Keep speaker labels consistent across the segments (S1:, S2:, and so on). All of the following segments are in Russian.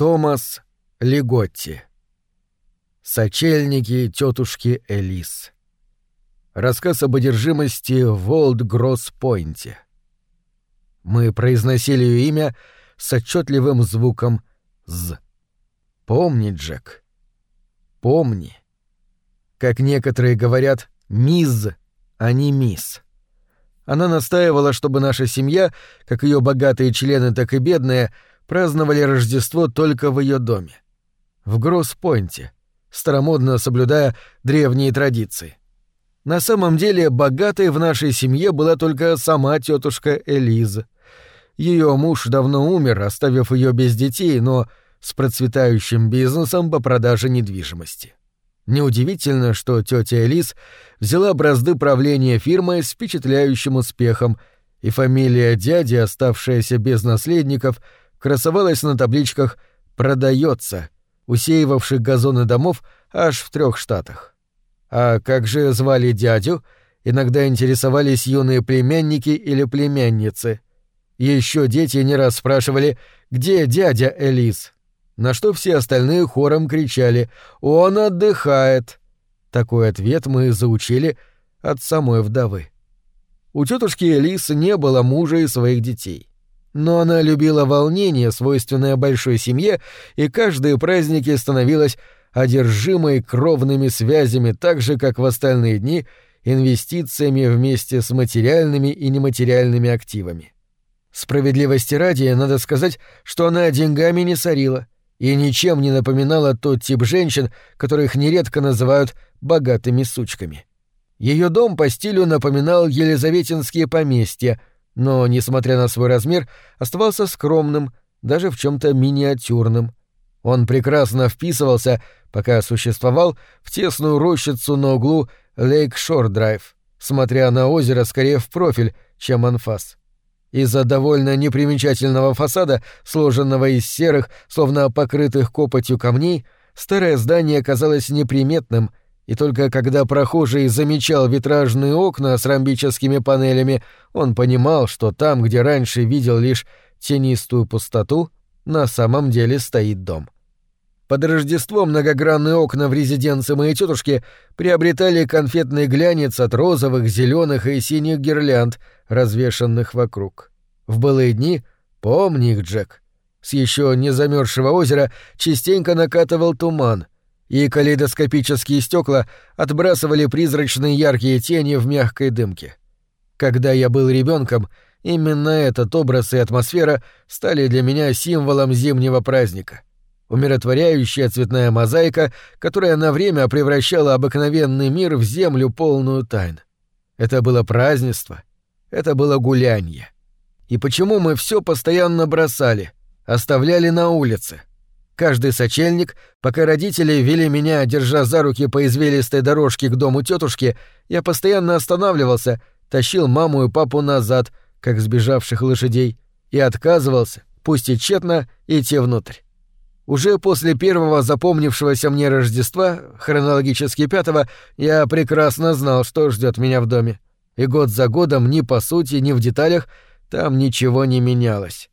S1: Томас Леготти. Сочельники тетушки Элис. Рассказ об одержимости в Олд-Гросс-Пойнте. Мы произносили ее имя с отчетливым звуком «з». Помни, Джек. Помни. Как некоторые говорят «миз», а не «мисс». Она настаивала, чтобы наша семья, как ее богатые члены, так и бедные, праздновали Рождество только в ее доме. В Гросс-Пойнте, старомодно соблюдая древние традиции. На самом деле, богатой в нашей семье была только сама тетушка Элиза. Ее муж давно умер, оставив ее без детей, но с процветающим бизнесом по продаже недвижимости. Неудивительно, что тетя Элис взяла бразды правления фирмой с впечатляющим успехом, и фамилия дяди, оставшаяся без наследников, красовалась на табличках «Продается», усеивавших газоны домов аж в трех штатах. А как же звали дядю? Иногда интересовались юные племянники или племянницы. Еще дети не раз спрашивали «Где дядя Элис?», на что все остальные хором кричали «Он отдыхает!». Такой ответ мы заучили от самой вдовы. У тетушки Элис не было мужа и своих детей. Но она любила волнение, свойственное большой семье, и каждые праздники становилась одержимой кровными связями так же, как в остальные дни, инвестициями вместе с материальными и нематериальными активами. Справедливости ради, надо сказать, что она деньгами не сорила — и ничем не напоминала тот тип женщин, которых нередко называют богатыми сучками. Ее дом по стилю напоминал елизаветинские поместья, но, несмотря на свой размер, оставался скромным, даже в чем-то миниатюрным. Он прекрасно вписывался, пока существовал, в тесную рощицу на углу Лейк-Шор-Драйв, смотря на озеро скорее в профиль, чем анфас. Из-за довольно непримечательного фасада, сложенного из серых, словно покрытых копотью камней, старое здание казалось неприметным, и только когда прохожий замечал витражные окна с ромбическими панелями, он понимал, что там, где раньше видел лишь тенистую пустоту, на самом деле стоит дом. — под Рождество многогранные окна в резиденции моей тетушки приобретали конфетный глянец от розовых, зеленых и синих гирлянд, развешанных вокруг. В былые дни, помни их, Джек, с еще не замерзшего озера частенько накатывал туман, и калейдоскопические стекла отбрасывали призрачные яркие тени в мягкой дымке. Когда я был ребенком, именно этот образ и атмосфера стали для меня символом зимнего праздника — умиротворяющая цветная мозаика, которая на время превращала обыкновенный мир в землю полную тайн. Это было празднество, это было гулянье. И почему мы все постоянно бросали, оставляли на улице? Каждый сочельник, пока родители вели меня, держа за руки по извилистой дорожке к дому тетушки, я постоянно останавливался, тащил маму и папу назад, как сбежавших лошадей, и отказывался, пусть и тщетно, идти внутрь. Уже после первого запомнившегося мне Рождества, хронологически пятого, я прекрасно знал, что ждет меня в доме. И год за годом ни по сути, ни в деталях там ничего не менялось.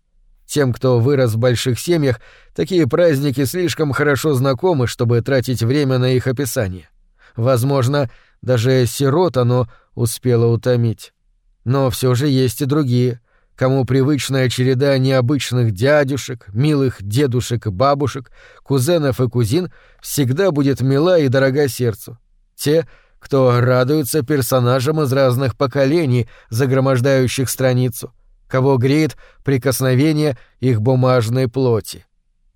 S1: Тем, кто вырос в больших семьях, такие праздники слишком хорошо знакомы, чтобы тратить время на их описание. Возможно, даже сирот оно успело утомить. Но все же есть и другие — кому привычная череда необычных дядюшек, милых дедушек и бабушек, кузенов и кузин всегда будет мила и дорога сердцу. Те, кто радуется персонажам из разных поколений, загромождающих страницу, кого греет прикосновение их бумажной плоти.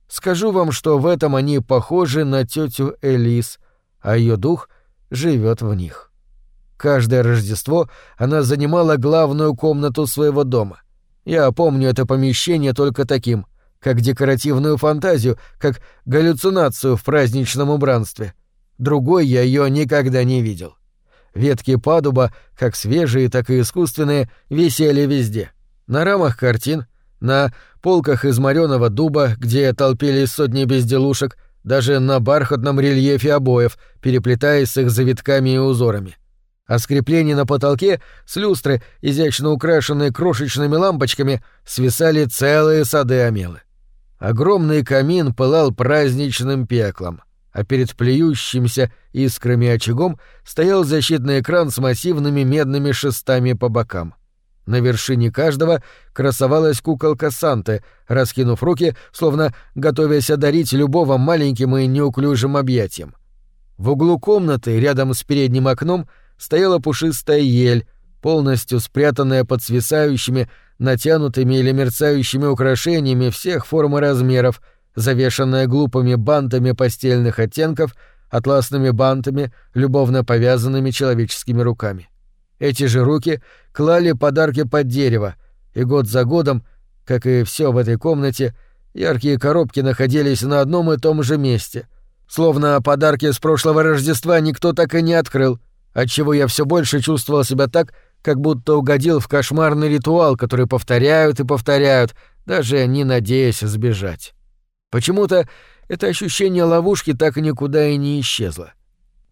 S1: Скажу вам, что в этом они похожи на тетю Элис, а ее дух живет в них. Каждое Рождество она занимала главную комнату своего дома — я помню это помещение только таким, как декоративную фантазию, как галлюцинацию в праздничном убранстве. Другой я ее никогда не видел. Ветки падуба, как свежие, так и искусственные, висели везде. На рамах картин, на полках из мореного дуба, где толпились сотни безделушек, даже на бархатном рельефе обоев, переплетаясь с их завитками и узорами а с на потолке с люстры, изящно украшенные крошечными лампочками, свисали целые сады омелы. Огромный камин пылал праздничным пеклом, а перед плюющимся искрами очагом стоял защитный экран с массивными медными шестами по бокам. На вершине каждого красовалась куколка Санты, раскинув руки, словно готовясь одарить любого маленьким и неуклюжим объятием. В углу комнаты, рядом с передним окном, стояла пушистая ель, полностью спрятанная под свисающими, натянутыми или мерцающими украшениями всех форм и размеров, завешанная глупыми бантами постельных оттенков, атласными бантами, любовно повязанными человеческими руками. Эти же руки клали подарки под дерево, и год за годом, как и все в этой комнате, яркие коробки находились на одном и том же месте, словно подарки с прошлого Рождества никто так и не открыл, отчего я все больше чувствовал себя так, как будто угодил в кошмарный ритуал, который повторяют и повторяют, даже не надеясь сбежать. Почему-то это ощущение ловушки так никуда и не исчезло.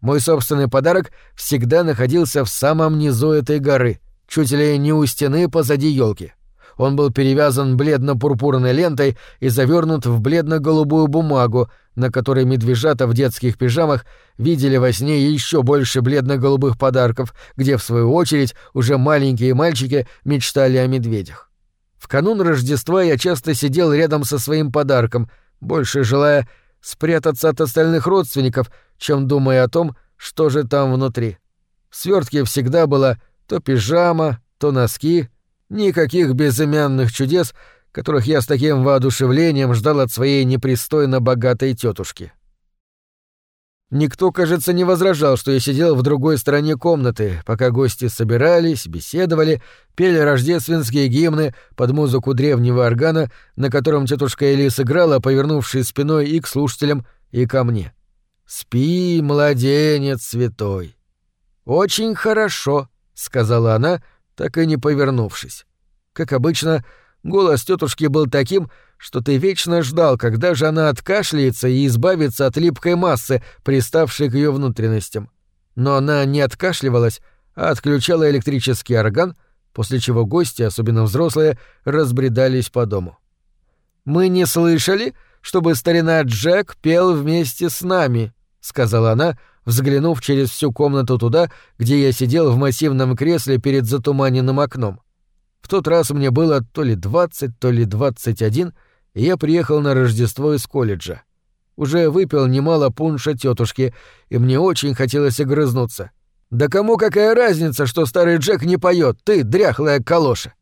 S1: Мой собственный подарок всегда находился в самом низу этой горы, чуть ли не у стены позади елки. Он был перевязан бледно-пурпурной лентой и завернут в бледно-голубую бумагу, на которой медвежата в детских пижамах видели во сне еще больше бледно-голубых подарков, где, в свою очередь, уже маленькие мальчики мечтали о медведях. В канун Рождества я часто сидел рядом со своим подарком, больше желая спрятаться от остальных родственников, чем думая о том, что же там внутри. В свертке всегда была то пижама, то носки, никаких безымянных чудес, которых я с таким воодушевлением ждал от своей непристойно богатой тетушки. Никто, кажется, не возражал, что я сидел в другой стороне комнаты, пока гости собирались, беседовали, пели рождественские гимны под музыку древнего органа, на котором тетушка Элис играла, повернувшись спиной и к слушателям, и ко мне. «Спи, младенец святой». «Очень хорошо», — сказала она, так и не повернувшись. Как обычно, голос тетушки был таким, что ты вечно ждал, когда же она откашляется и избавится от липкой массы, приставшей к ее внутренностям. Но она не откашливалась, а отключала электрический орган, после чего гости, особенно взрослые, разбредались по дому. «Мы не слышали, чтобы старина Джек пел вместе с нами», — сказала она, взглянув через всю комнату туда, где я сидел в массивном кресле перед затуманенным окном. В тот раз мне было то ли двадцать, то ли двадцать один — и я приехал на Рождество из колледжа. Уже выпил немало пунша тетушки, и мне очень хотелось огрызнуться. «Да кому какая разница, что старый Джек не поет, ты дряхлая калоша!»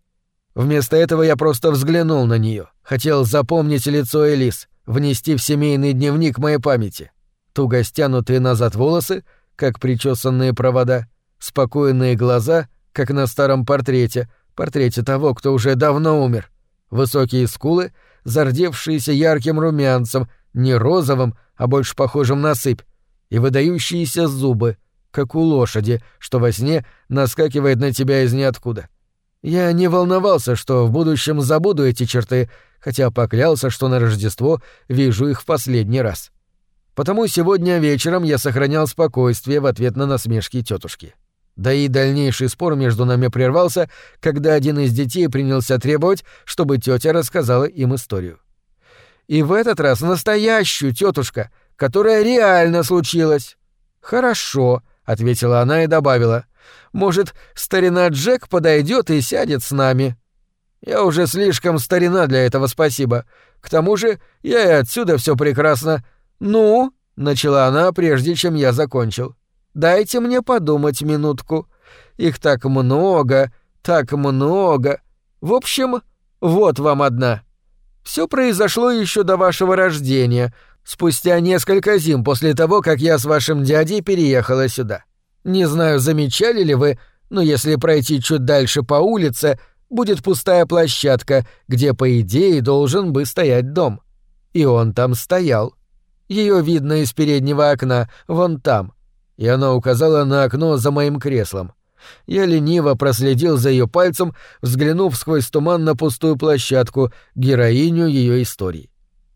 S1: Вместо этого я просто взглянул на нее, хотел запомнить лицо Элис, внести в семейный дневник моей памяти. Туго стянутые назад волосы, как причесанные провода, спокойные глаза, как на старом портрете, портрете того, кто уже давно умер, высокие скулы — зардевшиеся ярким румянцем, не розовым, а больше похожим на сыпь, и выдающиеся зубы, как у лошади, что во сне наскакивает на тебя из ниоткуда. Я не волновался, что в будущем забуду эти черты, хотя поклялся, что на Рождество вижу их в последний раз. Потому сегодня вечером я сохранял спокойствие в ответ на насмешки тетушки. Да и дальнейший спор между нами прервался, когда один из детей принялся требовать, чтобы тетя рассказала им историю. И в этот раз настоящую тетушка, которая реально случилась. Хорошо, ответила она и добавила. Может, старина Джек подойдет и сядет с нами. Я уже слишком старина для этого, спасибо. К тому же, я и отсюда все прекрасно. Ну, начала она, прежде чем я закончил. Дайте мне подумать минутку. Их так много, так много. В общем, вот вам одна. Все произошло еще до вашего рождения, спустя несколько зим после того, как я с вашим дядей переехала сюда. Не знаю, замечали ли вы, но если пройти чуть дальше по улице, будет пустая площадка, где, по идее, должен бы стоять дом. И он там стоял. Ее видно из переднего окна, вон там и она указала на окно за моим креслом. Я лениво проследил за ее пальцем, взглянув сквозь туман на пустую площадку, героиню ее истории.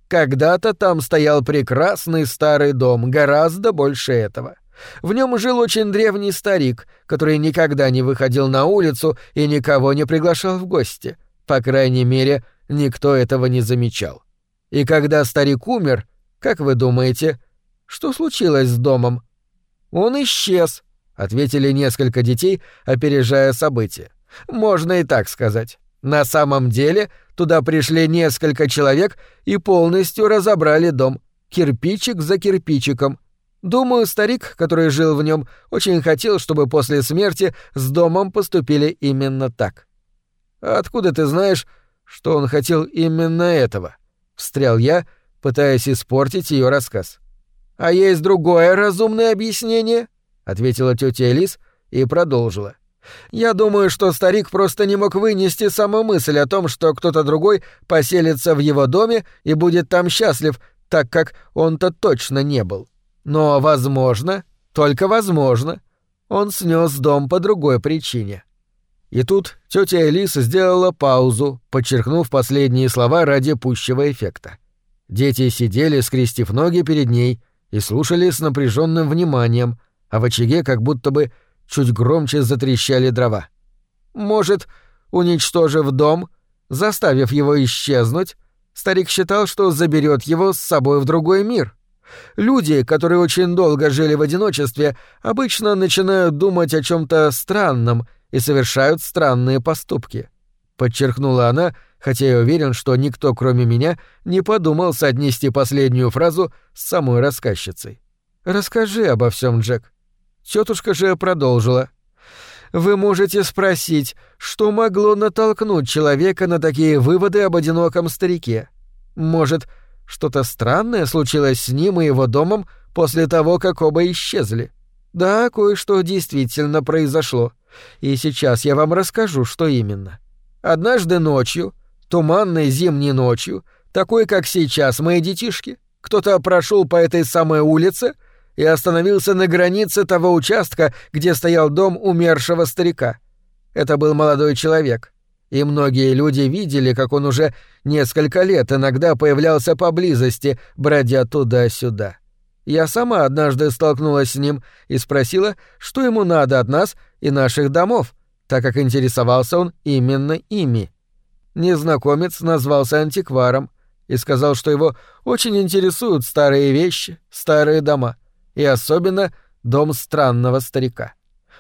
S1: Когда-то там стоял прекрасный старый дом, гораздо больше этого. В нем жил очень древний старик, который никогда не выходил на улицу и никого не приглашал в гости. По крайней мере, никто этого не замечал. И когда старик умер, как вы думаете, что случилось с домом? Он исчез, ответили несколько детей, опережая события. Можно и так сказать. На самом деле туда пришли несколько человек и полностью разобрали дом, кирпичик за кирпичиком. Думаю, старик, который жил в нем, очень хотел, чтобы после смерти с домом поступили именно так. Откуда ты знаешь, что он хотел именно этого? встрял я, пытаясь испортить ее рассказ. А есть другое разумное объяснение, ответила тетя Элис и продолжила. Я думаю, что старик просто не мог вынести саму мысль о том, что кто-то другой поселится в его доме и будет там счастлив, так как он-то точно не был. Но, возможно, только возможно, он снес дом по другой причине. И тут тетя Элис сделала паузу, подчеркнув последние слова ради пущего эффекта. Дети сидели, скрестив ноги перед ней, и слушали с напряженным вниманием, а в очаге как будто бы чуть громче затрещали дрова. Может, уничтожив дом, заставив его исчезнуть, старик считал, что заберет его с собой в другой мир. Люди, которые очень долго жили в одиночестве, обычно начинают думать о чем-то странном — и совершают странные поступки. Подчеркнула она, хотя я уверен, что никто, кроме меня, не подумал соотнести последнюю фразу с самой рассказчицей. «Расскажи обо всем, Джек». Тетушка же продолжила. «Вы можете спросить, что могло натолкнуть человека на такие выводы об одиноком старике? Может, что-то странное случилось с ним и его домом после того, как оба исчезли? Да, кое-что действительно произошло. И сейчас я вам расскажу, что именно. Однажды ночью, туманной зимней ночью, такой, как сейчас, мои детишки, кто-то прошел по этой самой улице и остановился на границе того участка, где стоял дом умершего старика. Это был молодой человек, и многие люди видели, как он уже несколько лет иногда появлялся поблизости, бродя туда-сюда. Я сама однажды столкнулась с ним и спросила, что ему надо от нас и наших домов, так как интересовался он именно ими. Незнакомец назвался антикваром и сказал, что его очень интересуют старые вещи, старые дома, и особенно дом странного старика.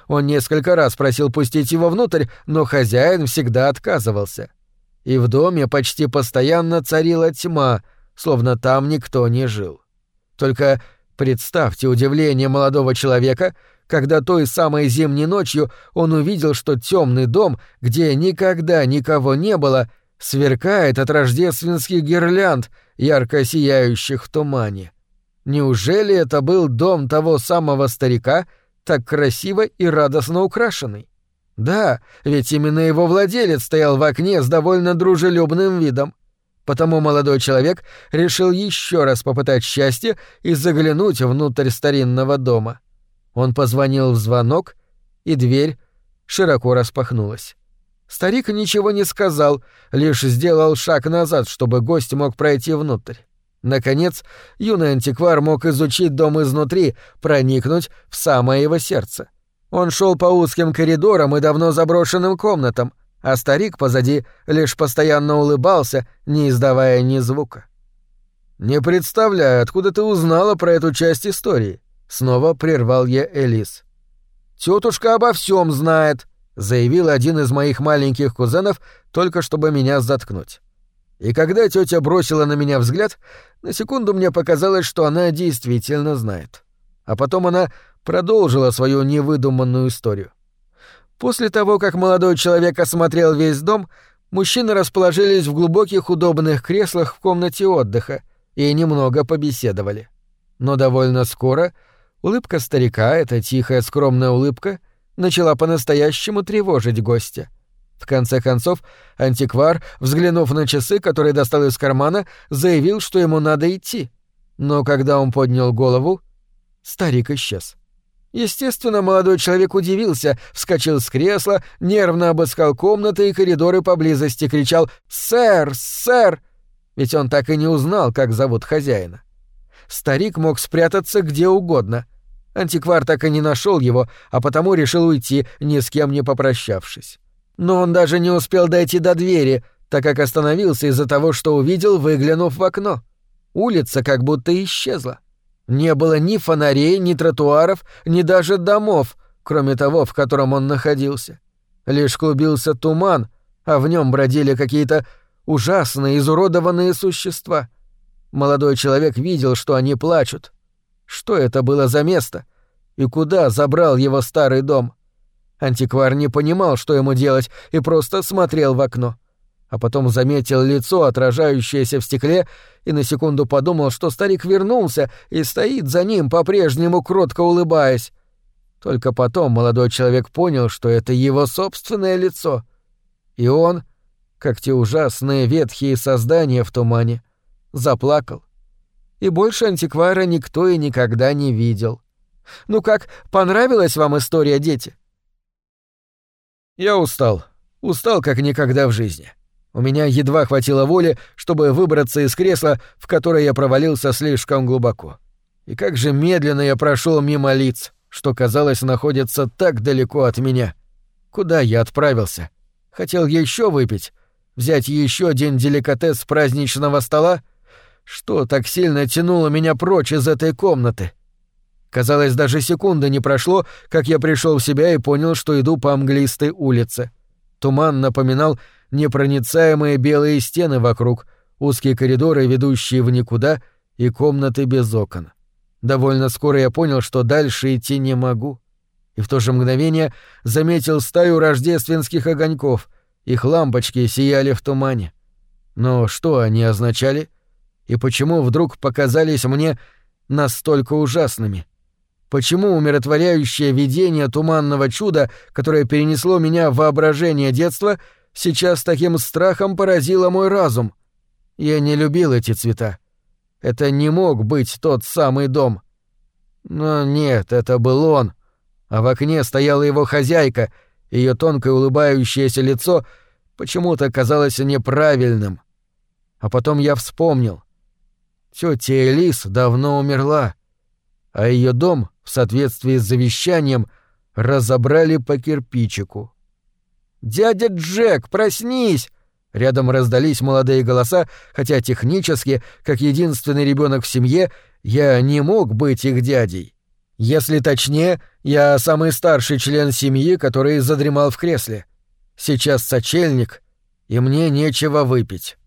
S1: Он несколько раз просил пустить его внутрь, но хозяин всегда отказывался. И в доме почти постоянно царила тьма, словно там никто не жил. Только представьте удивление молодого человека, когда той самой зимней ночью он увидел, что темный дом, где никогда никого не было, сверкает от рождественских гирлянд, ярко сияющих в тумане. Неужели это был дом того самого старика, так красиво и радостно украшенный? Да, ведь именно его владелец стоял в окне с довольно дружелюбным видом. Потому молодой человек решил еще раз попытать счастье и заглянуть внутрь старинного дома. Он позвонил в звонок, и дверь широко распахнулась. Старик ничего не сказал, лишь сделал шаг назад, чтобы гость мог пройти внутрь. Наконец, юный антиквар мог изучить дом изнутри, проникнуть в самое его сердце. Он шел по узким коридорам и давно заброшенным комнатам, а старик позади лишь постоянно улыбался, не издавая ни звука. «Не представляю, откуда ты узнала про эту часть истории», — снова прервал я Элис. «Тетушка обо всем знает», — заявил один из моих маленьких кузенов, только чтобы меня заткнуть. И когда тетя бросила на меня взгляд, на секунду мне показалось, что она действительно знает. А потом она продолжила свою невыдуманную историю. После того, как молодой человек осмотрел весь дом, мужчины расположились в глубоких удобных креслах в комнате отдыха и немного побеседовали. Но довольно скоро улыбка старика, эта тихая скромная улыбка, начала по-настоящему тревожить гостя. В конце концов, антиквар, взглянув на часы, которые достал из кармана, заявил, что ему надо идти. Но когда он поднял голову, старик исчез. Естественно, молодой человек удивился, вскочил с кресла, нервно обыскал комнаты и коридоры поблизости, кричал «Сэр! Сэр!» Ведь он так и не узнал, как зовут хозяина. Старик мог спрятаться где угодно. Антиквар так и не нашел его, а потому решил уйти, ни с кем не попрощавшись. Но он даже не успел дойти до двери, так как остановился из-за того, что увидел, выглянув в окно. Улица как будто исчезла. Не было ни фонарей, ни тротуаров, ни даже домов, кроме того, в котором он находился. Лишь клубился туман, а в нем бродили какие-то ужасные, изуродованные существа. Молодой человек видел, что они плачут. Что это было за место? И куда забрал его старый дом? Антиквар не понимал, что ему делать, и просто смотрел в окно. А потом заметил лицо, отражающееся в стекле, и на секунду подумал, что старик вернулся и стоит за ним, по-прежнему кротко улыбаясь. Только потом молодой человек понял, что это его собственное лицо. И он, как те ужасные ветхие создания в тумане, заплакал. И больше антиквара никто и никогда не видел. Ну как, понравилась вам история, дети? Я устал. Устал как никогда в жизни. У меня едва хватило воли, чтобы выбраться из кресла, в которое я провалился слишком глубоко. И как же медленно я прошел мимо лиц что, казалось, находится так далеко от меня. Куда я отправился? Хотел еще выпить? Взять еще один деликатес с праздничного стола? Что так сильно тянуло меня прочь из этой комнаты? Казалось, даже секунды не прошло, как я пришел в себя и понял, что иду по английской улице. Туман напоминал непроницаемые белые стены вокруг, узкие коридоры, ведущие в никуда, и комнаты без окон. Довольно скоро я понял, что дальше идти не могу. И в то же мгновение заметил стаю рождественских огоньков. Их лампочки сияли в тумане. Но что они означали? И почему вдруг показались мне настолько ужасными? Почему умиротворяющее видение туманного чуда, которое перенесло меня в воображение детства, сейчас таким страхом поразило мой разум? Я не любил эти цвета. Это не мог быть тот самый дом. Но нет, это был он. А в окне стояла его хозяйка, ее тонкое улыбающееся лицо почему-то казалось неправильным. А потом я вспомнил. Тетя Элис давно умерла, а ее дом, в соответствии с завещанием, разобрали по кирпичику. «Дядя Джек, проснись!» Рядом раздались молодые голоса, хотя технически, как единственный ребенок в семье, я не мог быть их дядей. Если точнее, я самый старший член семьи, который задремал в кресле. Сейчас сочельник, и мне нечего выпить.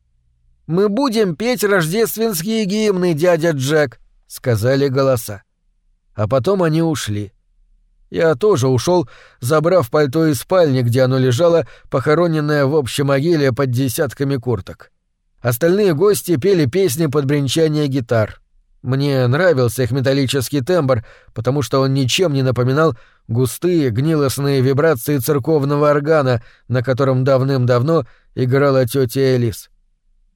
S1: «Мы будем петь рождественские гимны, дядя Джек», — сказали голоса. А потом они ушли. Я тоже ушел, забрав пальто из спальни, где оно лежало, похороненное в общей могиле под десятками курток. Остальные гости пели песни под бренчание гитар. Мне нравился их металлический тембр, потому что он ничем не напоминал густые гнилостные вибрации церковного органа, на котором давным-давно играла тетя Элис.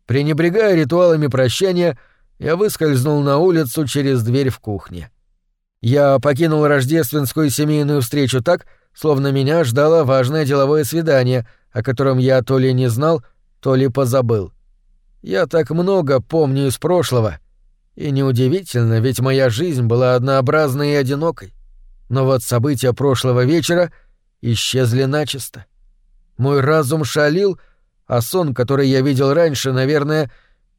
S1: Пренебрегая ритуалами прощания, я выскользнул на улицу через дверь в кухне. Я покинул рождественскую семейную встречу так, словно меня ждало важное деловое свидание, о котором я то ли не знал, то ли позабыл. Я так много помню из прошлого. И неудивительно, ведь моя жизнь была однообразной и одинокой. Но вот события прошлого вечера исчезли начисто. Мой разум шалил, а сон, который я видел раньше, наверное,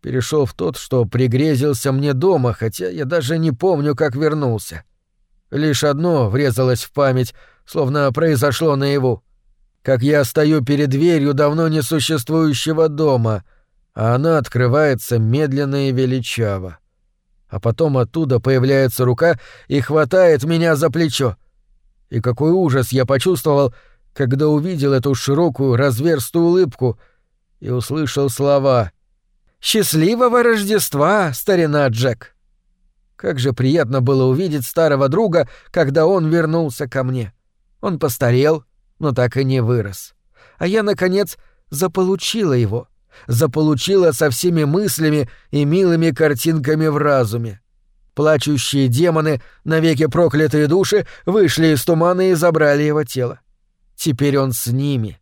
S1: перешел в тот, что пригрезился мне дома, хотя я даже не помню, как вернулся. Лишь одно врезалось в память, словно произошло наяву. Как я стою перед дверью давно несуществующего дома, а она открывается медленно и величаво. А потом оттуда появляется рука и хватает меня за плечо. И какой ужас я почувствовал, когда увидел эту широкую разверстую улыбку и услышал слова «Счастливого Рождества, старина Джек!» Как же приятно было увидеть старого друга, когда он вернулся ко мне. Он постарел, но так и не вырос. А я, наконец, заполучила его. Заполучила со всеми мыслями и милыми картинками в разуме. Плачущие демоны, навеки проклятые души, вышли из тумана и забрали его тело. Теперь он с ними.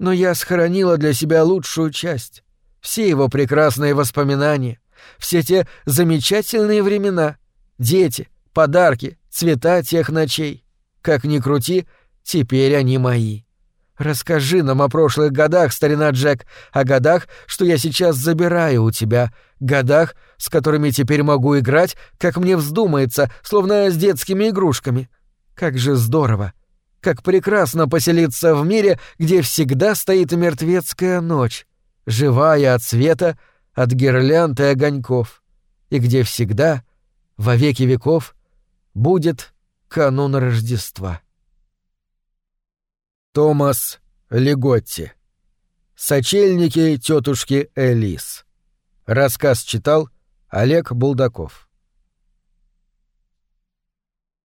S1: Но я сохранила для себя лучшую часть. Все его прекрасные воспоминания, все те замечательные времена, Дети, подарки, цвета тех ночей. Как ни крути, теперь они мои. Расскажи нам о прошлых годах, старина Джек, о годах, что я сейчас забираю у тебя, годах, с которыми теперь могу играть, как мне вздумается, словно с детскими игрушками. Как же здорово! Как прекрасно поселиться в мире, где всегда стоит мертвецкая ночь, живая от света, от гирлянд и огоньков, и где всегда, во веки веков, будет канун Рождества. Томас Леготти. Сочельники тетушки Элис. Рассказ читал Олег Булдаков.